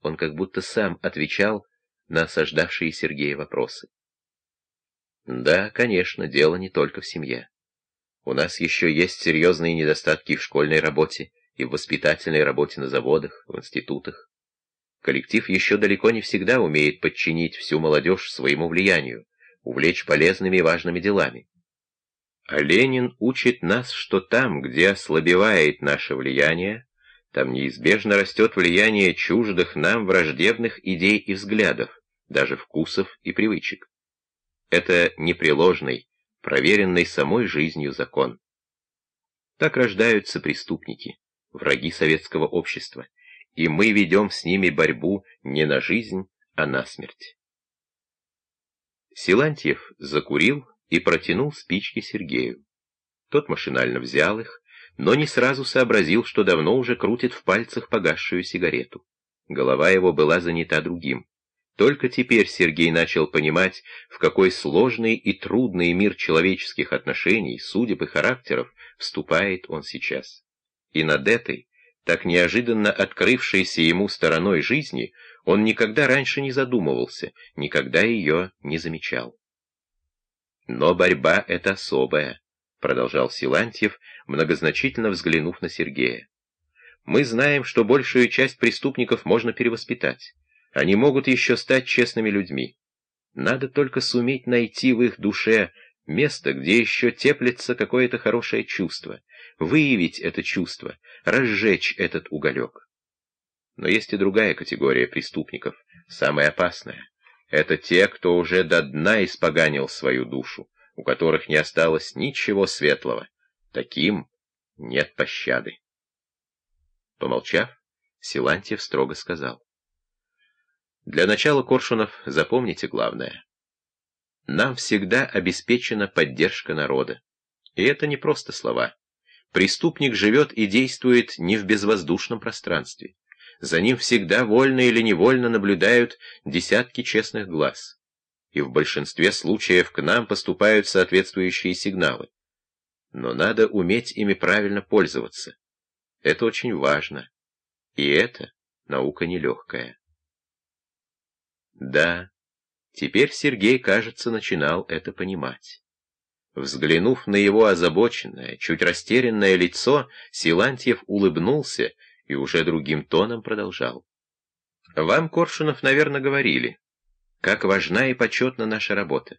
Он как будто сам отвечал на осаждавшие Сергея вопросы. Да, конечно, дело не только в семье. У нас еще есть серьезные недостатки в школьной работе и в воспитательной работе на заводах, в институтах. Коллектив еще далеко не всегда умеет подчинить всю молодежь своему влиянию, увлечь полезными и важными делами. А Ленин учит нас, что там, где ослабевает наше влияние, там неизбежно растет влияние чуждых нам враждебных идей и взглядов, даже вкусов и привычек. Это непреложный, проверенный самой жизнью закон. Так рождаются преступники, враги советского общества, и мы ведем с ними борьбу не на жизнь, а на смерть. Силантьев закурил и протянул спички Сергею. Тот машинально взял их, но не сразу сообразил, что давно уже крутит в пальцах погасшую сигарету. Голова его была занята другим. Только теперь Сергей начал понимать, в какой сложный и трудный мир человеческих отношений, судеб и характеров вступает он сейчас. И над этой, так неожиданно открывшейся ему стороной жизни, он никогда раньше не задумывался, никогда ее не замечал. Но борьба — это особая, — продолжал Силантьев, многозначительно взглянув на Сергея. Мы знаем, что большую часть преступников можно перевоспитать. Они могут еще стать честными людьми. Надо только суметь найти в их душе место, где еще теплится какое-то хорошее чувство, выявить это чувство, разжечь этот уголек. Но есть и другая категория преступников, самая опасная. Это те, кто уже до дна испоганил свою душу, у которых не осталось ничего светлого. Таким нет пощады. Помолчав, Силантьев строго сказал. Для начала, Коршунов, запомните главное. Нам всегда обеспечена поддержка народа. И это не просто слова. Преступник живет и действует не в безвоздушном пространстве. За ним всегда вольно или невольно наблюдают десятки честных глаз. И в большинстве случаев к нам поступают соответствующие сигналы. Но надо уметь ими правильно пользоваться. Это очень важно. И это наука нелегкая. Да, теперь Сергей, кажется, начинал это понимать. Взглянув на его озабоченное, чуть растерянное лицо, Силантьев улыбнулся и уже другим тоном продолжал. «Вам, Коршунов, наверное, говорили, как важна и почетна наша работа.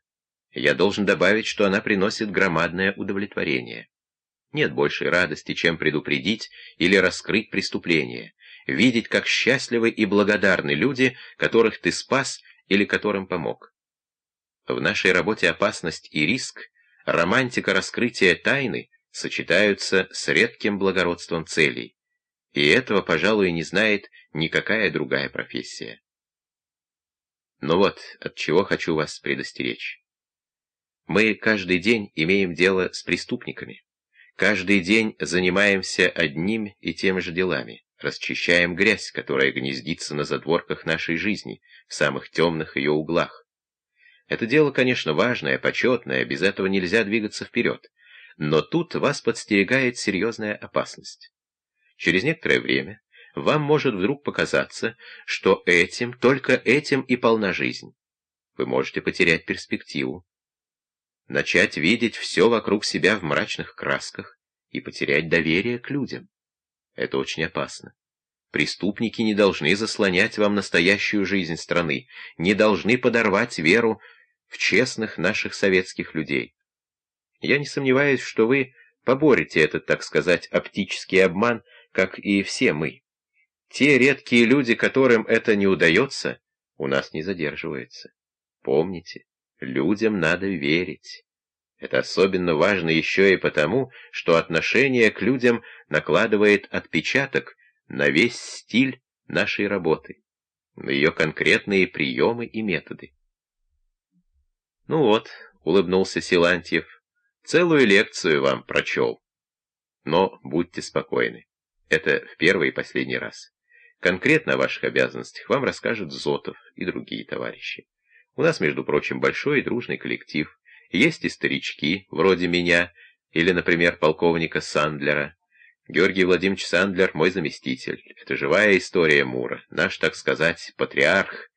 Я должен добавить, что она приносит громадное удовлетворение. Нет большей радости, чем предупредить или раскрыть преступление, видеть, как счастливы и благодарны люди, которых ты спас или которым помог. В нашей работе опасность и риск, романтика раскрытия тайны сочетаются с редким благородством целей, и этого, пожалуй, не знает никакая другая профессия. Но вот от чего хочу вас предостеречь. Мы каждый день имеем дело с преступниками. Каждый день занимаемся одним и тем же делами расчищаем грязь, которая гнездится на задворках нашей жизни, в самых темных ее углах. Это дело, конечно, важное, почетное, без этого нельзя двигаться вперед. Но тут вас подстерегает серьезная опасность. Через некоторое время вам может вдруг показаться, что этим, только этим и полна жизнь. Вы можете потерять перспективу, начать видеть все вокруг себя в мрачных красках и потерять доверие к людям. Это очень опасно. Преступники не должны заслонять вам настоящую жизнь страны, не должны подорвать веру в честных наших советских людей. Я не сомневаюсь, что вы поборете этот, так сказать, оптический обман, как и все мы. Те редкие люди, которым это не удается, у нас не задерживаются. Помните, людям надо верить. Это особенно важно еще и потому, что отношение к людям накладывает отпечаток на весь стиль нашей работы, на ее конкретные приемы и методы. «Ну вот», — улыбнулся Силантьев, — «целую лекцию вам прочел. Но будьте спокойны, это в первый и последний раз. Конкретно о ваших обязанностях вам расскажут Зотов и другие товарищи. У нас, между прочим, большой и дружный коллектив, есть и старички, вроде меня, или, например, полковника Сандлера. Георгий Владимирович Сандлер — мой заместитель. Это живая история Мура, наш, так сказать, патриарх,